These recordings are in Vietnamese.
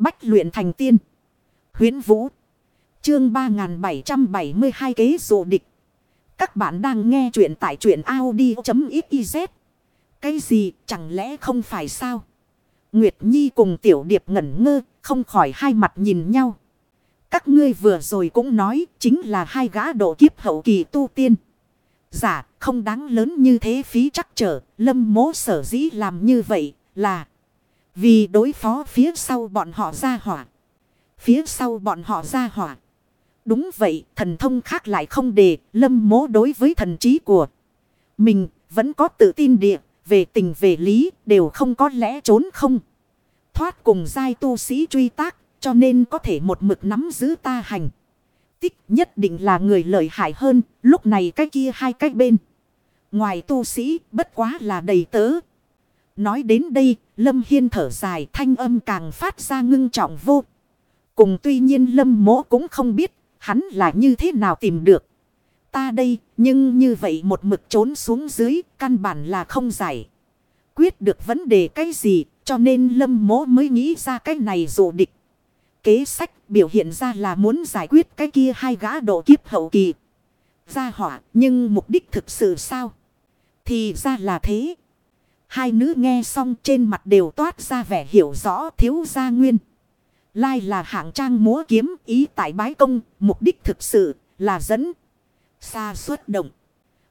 Bách luyện thành tiên. Huyến Vũ. Chương 3772 kế dụ địch. Các bạn đang nghe truyện tại truyện Audi.xyz. Cái gì chẳng lẽ không phải sao? Nguyệt Nhi cùng Tiểu Điệp ngẩn ngơ, không khỏi hai mặt nhìn nhau. Các ngươi vừa rồi cũng nói chính là hai gã độ kiếp hậu kỳ tu tiên. Giả không đáng lớn như thế phí chắc trở, lâm mố sở dĩ làm như vậy là vì đối phó phía sau bọn họ ra hỏa. Phía sau bọn họ ra hỏa. Đúng vậy, thần thông khác lại không đề, lâm mố đối với thần trí của mình vẫn có tự tin địa, về tình về lý, đều không có lẽ trốn không. Thoát cùng giai tu sĩ truy tác, cho nên có thể một mực nắm giữ ta hành. Tích nhất định là người lợi hại hơn, lúc này cái kia hai cái bên. Ngoài tu sĩ, bất quá là đầy tớ. Nói đến đây, Lâm Hiên thở dài thanh âm càng phát ra ngưng trọng vô. Cùng tuy nhiên Lâm mỗ cũng không biết hắn là như thế nào tìm được. Ta đây, nhưng như vậy một mực trốn xuống dưới, căn bản là không giải. Quyết được vấn đề cái gì, cho nên Lâm mỗ mới nghĩ ra cái này dụ địch. Kế sách biểu hiện ra là muốn giải quyết cái kia hai gã độ kiếp hậu kỳ. Ra hỏa, nhưng mục đích thực sự sao? Thì ra là thế. Hai nữ nghe xong trên mặt đều toát ra vẻ hiểu rõ thiếu gia nguyên. Lai là hạng trang múa kiếm ý tại bái công, mục đích thực sự là dẫn. Xa xuất động.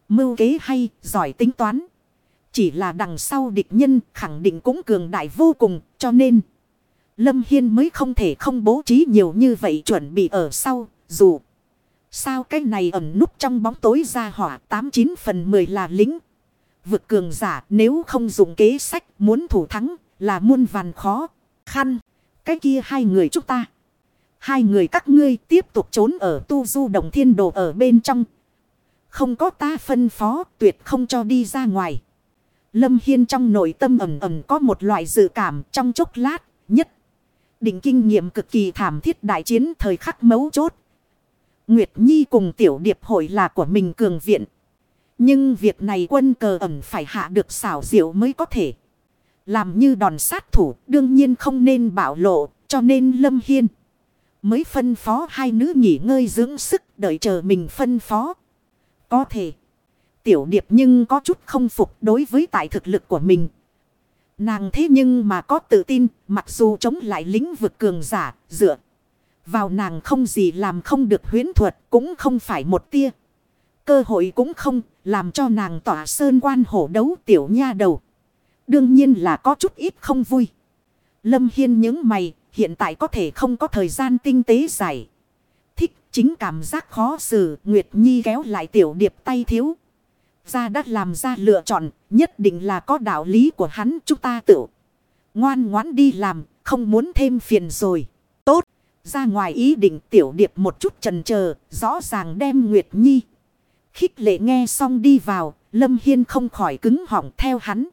Mưu kế hay, giỏi tính toán. Chỉ là đằng sau địch nhân khẳng định cũng cường đại vô cùng, cho nên... Lâm Hiên mới không thể không bố trí nhiều như vậy chuẩn bị ở sau, dù... Sao cái này ẩn núp trong bóng tối ra hỏa 89 phần 10 là lính vực cường giả, nếu không dùng kế sách, muốn thủ thắng, là muôn vàn khó khăn. Cái kia hai người chúng ta. Hai người các ngươi tiếp tục trốn ở tu du đồng thiên đồ ở bên trong. Không có ta phân phó, tuyệt không cho đi ra ngoài. Lâm Hiên trong nội tâm ẩm ẩm có một loại dự cảm trong chốc lát, nhất. Định kinh nghiệm cực kỳ thảm thiết đại chiến thời khắc mấu chốt. Nguyệt Nhi cùng tiểu điệp hội là của mình cường viện. Nhưng việc này quân cờ ẩn phải hạ được xảo diệu mới có thể. Làm như đòn sát thủ, đương nhiên không nên bạo lộ, cho nên Lâm Hiên. Mới phân phó hai nữ nghỉ ngơi dưỡng sức, đợi chờ mình phân phó. Có thể. Tiểu điệp nhưng có chút không phục đối với tại thực lực của mình. Nàng thế nhưng mà có tự tin, mặc dù chống lại lĩnh vực cường giả, dựa. Vào nàng không gì làm không được huyến thuật, cũng không phải một tia. Cơ hội cũng không, làm cho nàng tỏa sơn quan hổ đấu tiểu nha đầu. Đương nhiên là có chút ít không vui. Lâm Hiên những mày, hiện tại có thể không có thời gian tinh tế giải. Thích chính cảm giác khó xử, Nguyệt Nhi kéo lại tiểu điệp tay thiếu. Ra đã làm ra lựa chọn, nhất định là có đạo lý của hắn, chúng ta tự. Ngoan ngoãn đi làm, không muốn thêm phiền rồi. Tốt. Ra ngoài ý định tiểu điệp một chút trần chờ rõ ràng đem Nguyệt Nhi. Khích lệ nghe xong đi vào, Lâm Hiên không khỏi cứng họng theo hắn.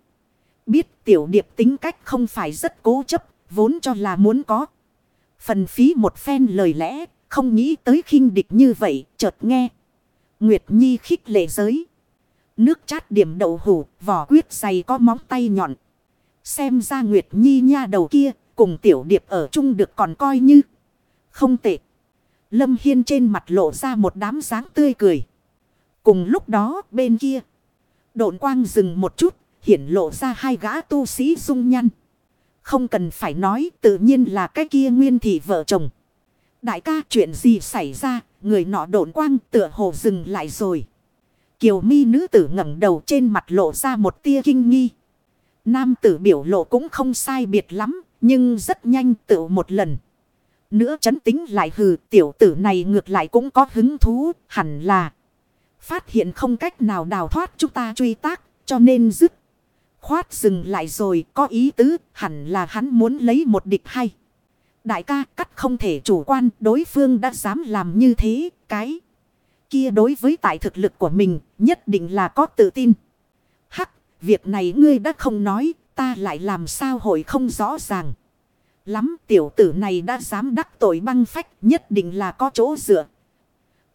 Biết tiểu điệp tính cách không phải rất cố chấp, vốn cho là muốn có. Phần phí một phen lời lẽ, không nghĩ tới khinh địch như vậy, chợt nghe. Nguyệt Nhi khích lệ giới. Nước chát điểm đậu hủ, vỏ quyết dày có móng tay nhọn. Xem ra Nguyệt Nhi nha đầu kia, cùng tiểu điệp ở chung được còn coi như. Không tệ. Lâm Hiên trên mặt lộ ra một đám dáng tươi cười. Cùng lúc đó, bên kia. Độn quang dừng một chút. Hiển lộ ra hai gã tu sĩ dung nhăn. Không cần phải nói, tự nhiên là cái kia nguyên thị vợ chồng. Đại ca, chuyện gì xảy ra. Người nọ độn quang tựa hồ dừng lại rồi. Kiều mi nữ tử ngẩng đầu trên mặt lộ ra một tia kinh nghi. Nam tử biểu lộ cũng không sai biệt lắm. Nhưng rất nhanh tự một lần. Nữa chấn tính lại hừ, tiểu tử này ngược lại cũng có hứng thú, hẳn là. Phát hiện không cách nào đào thoát chúng ta truy tác, cho nên dứt. Khoát dừng lại rồi, có ý tứ, hẳn là hắn muốn lấy một địch hay. Đại ca cắt không thể chủ quan, đối phương đã dám làm như thế, cái kia đối với tại thực lực của mình, nhất định là có tự tin. Hắc, việc này ngươi đã không nói, ta lại làm sao hội không rõ ràng. Lắm tiểu tử này đã dám đắc tội băng phách, nhất định là có chỗ dựa.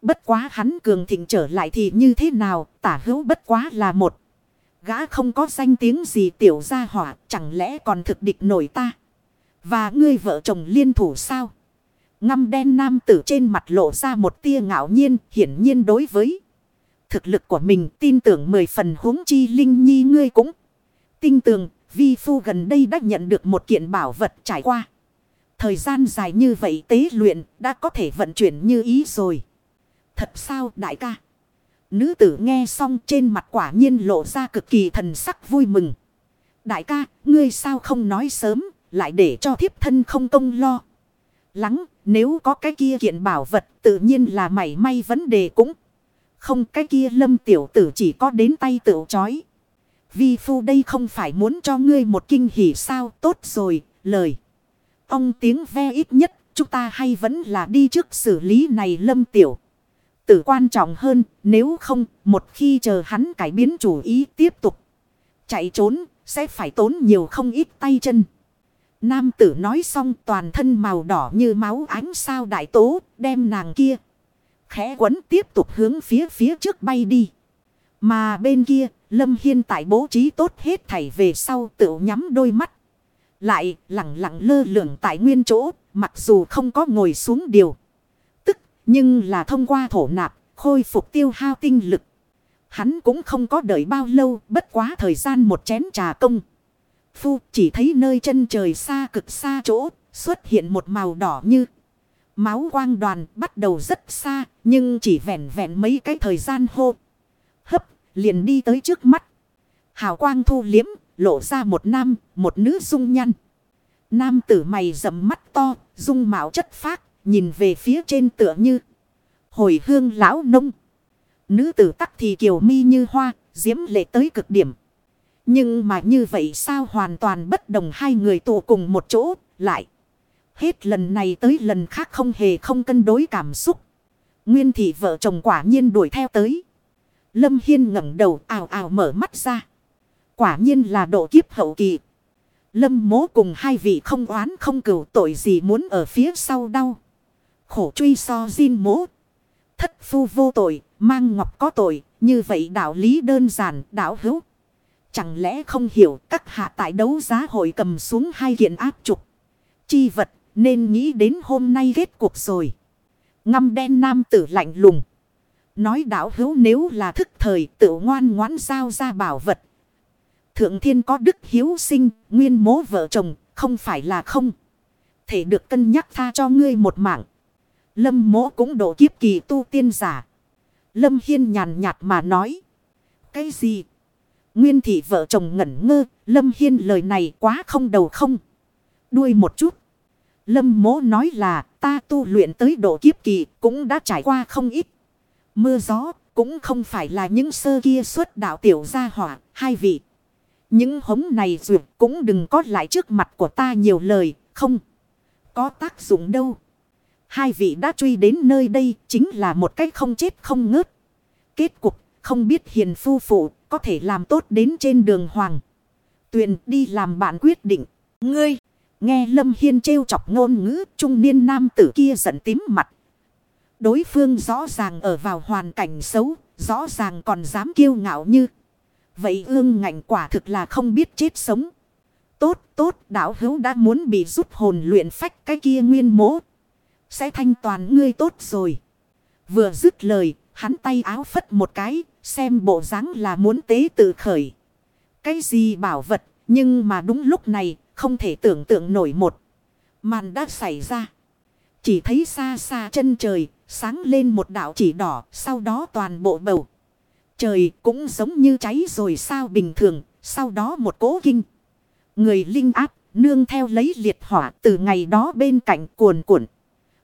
Bất quá hắn cường thịnh trở lại thì như thế nào, tả hữu bất quá là một. Gã không có danh tiếng gì tiểu gia hỏa, chẳng lẽ còn thực địch nổi ta. Và ngươi vợ chồng liên thủ sao? Ngâm đen nam tử trên mặt lộ ra một tia ngạo nhiên, hiển nhiên đối với thực lực của mình tin tưởng mười phần huống chi linh nhi ngươi cũng. Tin tưởng, vi phu gần đây đã nhận được một kiện bảo vật trải qua. Thời gian dài như vậy tế luyện đã có thể vận chuyển như ý rồi. Thật sao đại ca? Nữ tử nghe xong trên mặt quả nhiên lộ ra cực kỳ thần sắc vui mừng. Đại ca, ngươi sao không nói sớm, lại để cho thiếp thân không công lo. Lắng, nếu có cái kia kiện bảo vật tự nhiên là mảy may vấn đề cũng. Không cái kia lâm tiểu tử chỉ có đến tay tự chói. Vi phu đây không phải muốn cho ngươi một kinh hỉ sao tốt rồi, lời. Ông tiếng ve ít nhất, chúng ta hay vẫn là đi trước xử lý này lâm tiểu. Tử quan trọng hơn, nếu không, một khi chờ hắn cải biến chủ ý tiếp tục. Chạy trốn, sẽ phải tốn nhiều không ít tay chân. Nam tử nói xong toàn thân màu đỏ như máu ánh sao đại tố, đem nàng kia. Khẽ quấn tiếp tục hướng phía phía trước bay đi. Mà bên kia, Lâm Hiên tại bố trí tốt hết thảy về sau tự nhắm đôi mắt. Lại lặng lặng lơ lửng tại nguyên chỗ, mặc dù không có ngồi xuống điều. Nhưng là thông qua thổ nạp, khôi phục tiêu hao tinh lực. Hắn cũng không có đợi bao lâu, bất quá thời gian một chén trà công. Phu chỉ thấy nơi chân trời xa cực xa chỗ, xuất hiện một màu đỏ như máu quang đoàn bắt đầu rất xa, nhưng chỉ vẹn vẹn mấy cái thời gian hô. Hấp, liền đi tới trước mắt. Hào quang thu liếm, lộ ra một nam, một nữ dung nhăn. Nam tử mày rậm mắt to, dung mạo chất phác, nhìn về phía trên tựa như hồi hương lão nông. Nữ tử tắc thì kiều mi như hoa, diễm lệ tới cực điểm. Nhưng mà như vậy sao hoàn toàn bất đồng hai người tụ cùng một chỗ, lại. Hết lần này tới lần khác không hề không cân đối cảm xúc. Nguyên thị vợ chồng quả nhiên đuổi theo tới. Lâm Hiên ngẩng đầu ào ào mở mắt ra. Quả nhiên là độ kiếp hậu kỳ. Lâm mố cùng hai vị không oán không cửu tội gì muốn ở phía sau đau. Khổ truy so Jin mố. Thất phu vô tội, mang ngọc có tội, như vậy đạo lý đơn giản, đạo hữu. Chẳng lẽ không hiểu các hạ tại đấu giá hội cầm xuống hai kiện áp trục. Chi vật nên nghĩ đến hôm nay kết cuộc rồi. Ngâm đen nam tử lạnh lùng. Nói đạo hữu nếu là thức thời tự ngoan ngoãn giao ra bảo vật. Thượng thiên có đức hiếu sinh, nguyên mố vợ chồng, không phải là không. Thể được cân nhắc tha cho ngươi một mạng. Lâm Mỗ cũng độ kiếp kỳ tu tiên giả. Lâm Hiên nhàn nhạt mà nói. Cái gì? Nguyên thị vợ chồng ngẩn ngơ, Lâm Hiên lời này quá không đầu không. Đuôi một chút. Lâm Mỗ nói là ta tu luyện tới độ kiếp kỳ cũng đã trải qua không ít. Mưa gió cũng không phải là những sơ kia xuất đạo tiểu gia hỏa, hai vị. Những hống này dù cũng đừng có lại trước mặt của ta nhiều lời, không có tác dụng đâu. Hai vị đã truy đến nơi đây chính là một cách không chết không ngớt. Kết cục không biết hiền phu phụ có thể làm tốt đến trên đường hoàng. Tuyền đi làm bạn quyết định. Ngươi, nghe Lâm Hiên trêu chọc ngôn ngữ trung niên nam tử kia giận tím mặt. Đối phương rõ ràng ở vào hoàn cảnh xấu, rõ ràng còn dám kiêu ngạo như. Vậy ương ngạnh quả thực là không biết chết sống. Tốt, tốt, đạo hữu đã muốn bị rút hồn luyện phách cái kia nguyên mố. Sẽ thanh toàn ngươi tốt rồi. Vừa dứt lời, hắn tay áo phất một cái, xem bộ dáng là muốn tế tự khởi. Cái gì bảo vật, nhưng mà đúng lúc này, không thể tưởng tượng nổi một. Màn đã xảy ra. Chỉ thấy xa xa chân trời, sáng lên một đạo chỉ đỏ, sau đó toàn bộ bầu. Trời cũng giống như cháy rồi sao bình thường, sau đó một cố kinh. Người linh áp, nương theo lấy liệt hỏa từ ngày đó bên cạnh cuồn cuộn.